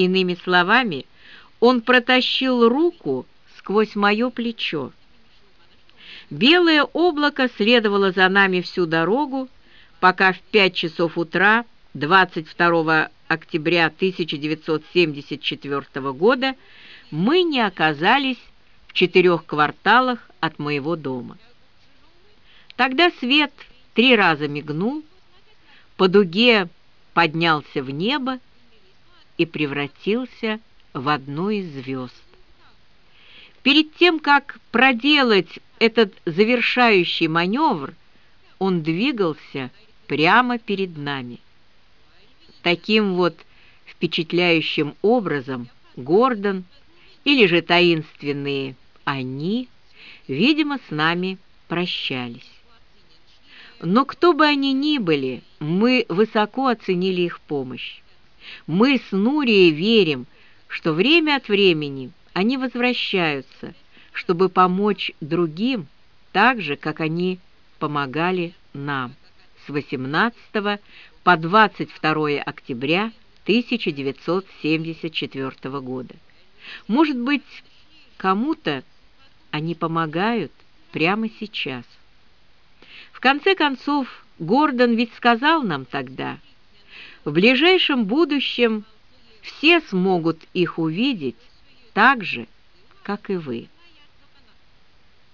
Иными словами, он протащил руку сквозь мое плечо. Белое облако следовало за нами всю дорогу, пока в пять часов утра 22 октября 1974 года мы не оказались в четырех кварталах от моего дома. Тогда свет три раза мигнул, по дуге поднялся в небо и превратился в одну из звезд. Перед тем, как проделать этот завершающий маневр, он двигался прямо перед нами. Таким вот впечатляющим образом Гордон или же таинственные «они», видимо, с нами прощались. Но кто бы они ни были, мы высоко оценили их помощь. Мы с Нурией верим, что время от времени они возвращаются, чтобы помочь другим так же, как они помогали нам с 18 по 22 октября 1974 года. Может быть, кому-то они помогают прямо сейчас. В конце концов, Гордон ведь сказал нам тогда, в ближайшем будущем все смогут их увидеть так же, как и вы.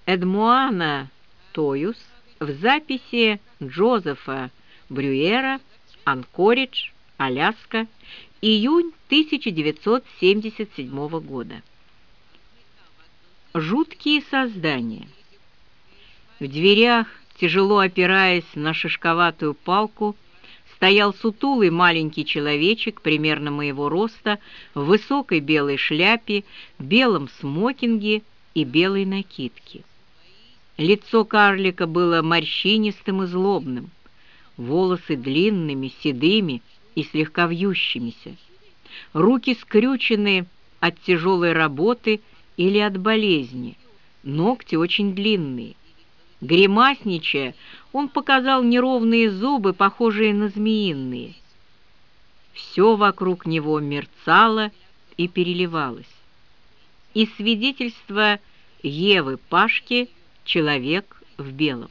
Эдмуана Тоюс в записи Джозефа Брюера «Анкоридж, Аляска, июнь 1977 года». Жуткие создания. В дверях, тяжело опираясь на шишковатую палку, стоял сутулый маленький человечек примерно моего роста в высокой белой шляпе, белом смокинге и белой накидке. Лицо карлика было морщинистым и злобным, волосы длинными, седыми и слегка вьющимися, руки скрючены от тяжелой работы или от болезни, ногти очень длинные. Гримасничая, он показал неровные зубы, похожие на змеиные. Все вокруг него мерцало и переливалось. И свидетельство Евы Пашки «Человек в белом».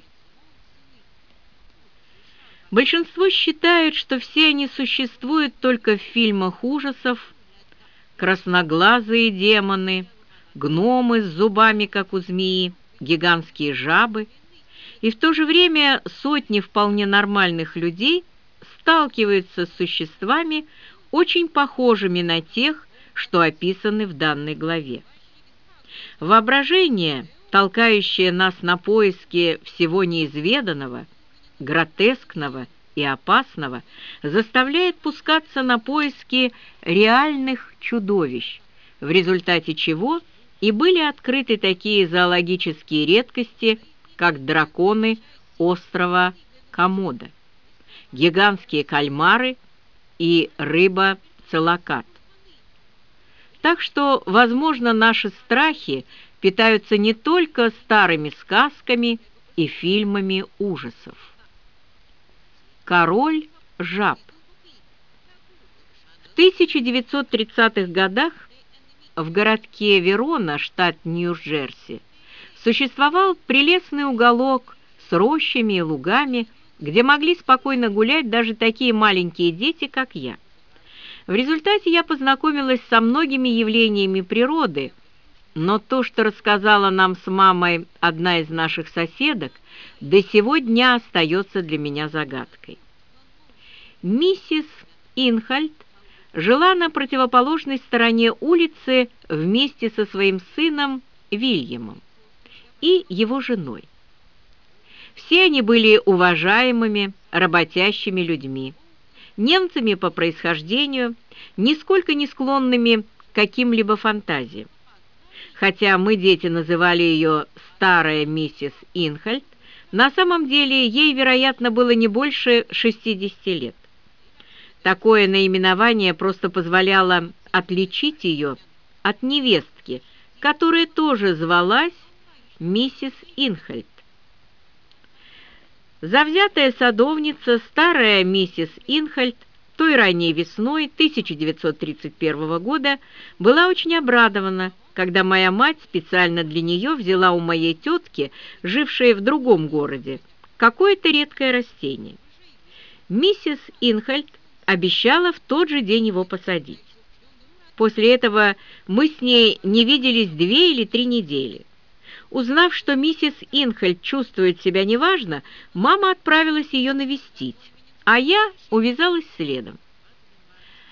Большинство считают, что все они существуют только в фильмах ужасов, красноглазые демоны, гномы с зубами, как у змеи, гигантские жабы, и в то же время сотни вполне нормальных людей сталкиваются с существами, очень похожими на тех, что описаны в данной главе. Воображение, толкающее нас на поиски всего неизведанного, гротескного и опасного, заставляет пускаться на поиски реальных чудовищ, в результате чего – и были открыты такие зоологические редкости, как драконы острова Комода, гигантские кальмары и рыба-целокат. Так что, возможно, наши страхи питаются не только старыми сказками и фильмами ужасов. Король жаб В 1930-х годах в городке Верона, штат Нью-Джерси, существовал прелестный уголок с рощами и лугами, где могли спокойно гулять даже такие маленькие дети, как я. В результате я познакомилась со многими явлениями природы, но то, что рассказала нам с мамой одна из наших соседок, до сего дня остается для меня загадкой. Миссис Инхальд жила на противоположной стороне улицы вместе со своим сыном Вильямом и его женой. Все они были уважаемыми, работящими людьми, немцами по происхождению, нисколько не склонными к каким-либо фантазиям. Хотя мы, дети, называли ее «старая миссис Инхальд», на самом деле ей, вероятно, было не больше 60 лет. Такое наименование просто позволяло отличить ее от невестки, которая тоже звалась миссис Инхальд. Завзятая садовница, старая миссис Инхальд, той ранней весной 1931 года была очень обрадована, когда моя мать специально для нее взяла у моей тетки, жившей в другом городе, какое-то редкое растение. Миссис Инхальд обещала в тот же день его посадить. После этого мы с ней не виделись две или три недели. Узнав, что миссис Инхальд чувствует себя неважно, мама отправилась ее навестить, а я увязалась следом.